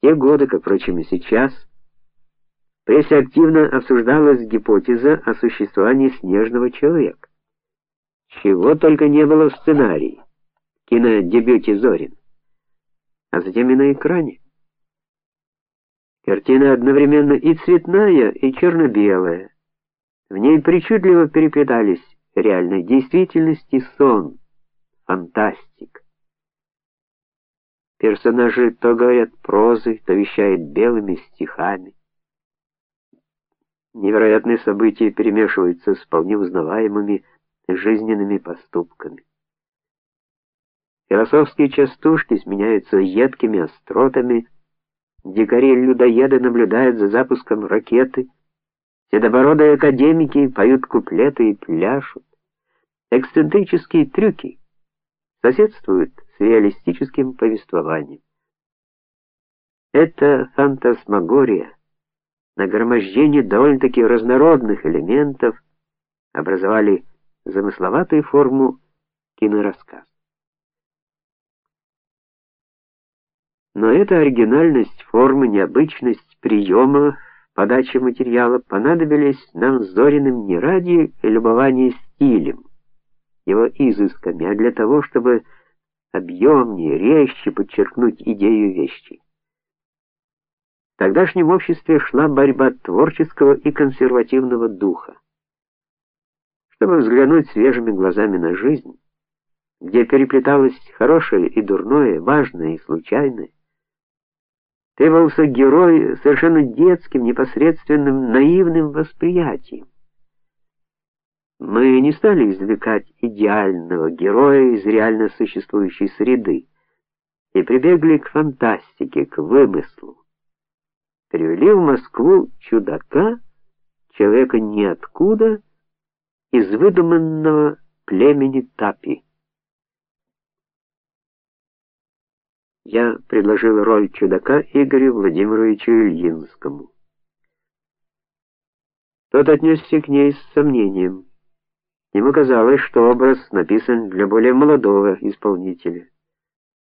Те годы, как впрочем и сейчас, прессе активно обсуждалась гипотеза о существовании снежного человека. Чего только не было в сценарии, кинодебюте Зорин, а затем и на экране. Картина одновременно и цветная, и черно-белая. В ней причудливо переплетались реальная действительность и сон, фантастика. Персонажи то говорят прозой, то вещают белыми стихами. Невероятные события перемешиваются с вполне узнаваемыми жизненными поступками. Философские частушки сменяются едкими остротами Дикари-людоеды наблюдают за запуском ракеты. Седобородые академики поют куплеты и пляшут. Эксцентрические трюки соседствуют с реалистическим повествованием. Это фантасмагория, нагромождение довольно-таки разнородных элементов образовали замысловатую форму кинорассказа. Но эта оригинальность формы, необычность приема подачи материала понадобились нам Зориным не ради любования стилем, его изысками, а для того, чтобы объемнее, резче подчеркнуть идею вещи. В тогдашнем обществе шла борьба творческого и консервативного духа. Чтобы взглянуть свежими глазами на жизнь, где переплеталось хорошее и дурное, важное и случайное, требовался герой совершенно детским, непосредственным, наивным восприятием. Мы не стали извлекать идеального героя из реально существующей среды и прибегли к фантастике, к вымыслу. Привели в Москву чудака, человека ниоткуда, из выдуманного племени Тапи. я предложил роль чудака Игорю Владимировичу Ильинскому. Тот отнесся к ней с сомнением. Ему казалось, что образ написан для более молодого исполнителя.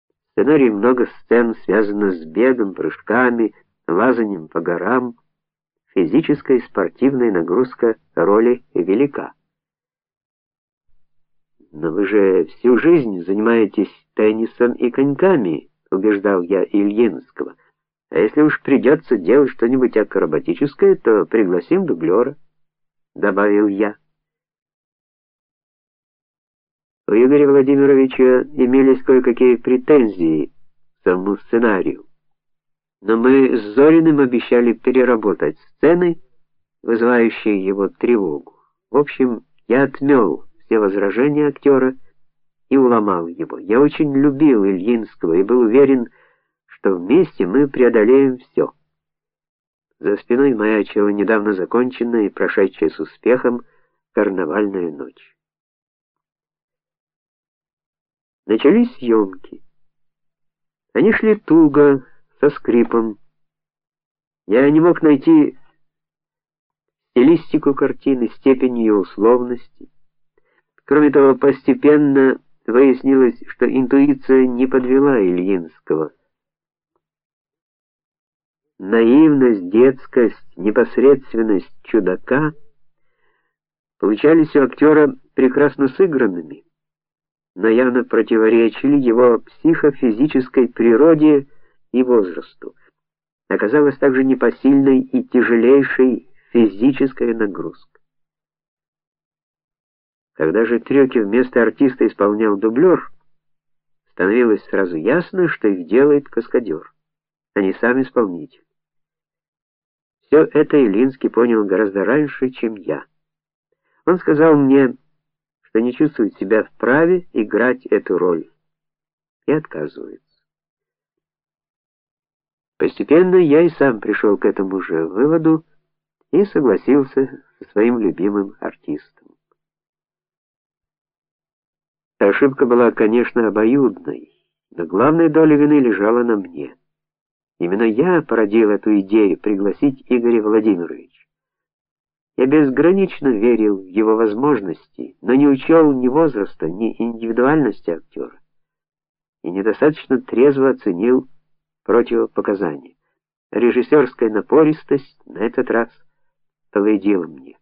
В сценарии много сцен связано с бегом, прыжками, лазанием по горам. Физическая и спортивная нагрузка роли велика. Но вы же всю жизнь занимаетесь теннисом и коньками, убеждал я Ильинского. А если уж придется делать что-нибудь акробатическое, то пригласим дублера», — добавил я. У Игоря Владимировича имелись кое-какие претензии к самому сценарию. Но мы с Зориным обещали переработать сцены, вызывающие его тревогу. В общем, я отмел все возражения актера и уломал его. Я очень любил Ильинского и был уверен, что вместе мы преодолеем все. За спиной маячила недавно законченная и прошедшая с успехом карнавальная ночь. Начались съемки. Они шли туго, со скрипом. Я не мог найти стилистику картины, степень ее условности. Кроме того, постепенно выяснилось, что интуиция не подвела Ильинского. Наивность, детскость, непосредственность чудака получались у актера прекрасно сыгранными, но явно противоречили его психофизической природе и возрасту. Оказалась также непосильной и тяжелейшей физическая нагрузка. Когда же трюки вместо артиста исполнял дублер, становилось сразу ясно, что их делает каскадер, а не сам исполнитель. Все это Илинский понял гораздо раньше, чем я. Он сказал мне, что не чувствует себя вправе играть эту роль и отказывается. Постепенно я и сам пришел к этому же выводу и согласился со своим любимым артистом. Ошибка была, конечно, обоюдной, но главная доля вины лежала на мне. Именно я породил эту идею пригласить Игоря Владимировича. Я безгранично верил в его возможности, но не учел ни возраста, ни индивидуальности актера и недостаточно трезво оценил противопоказания. Режиссерская напористость на этот раз повредила мне.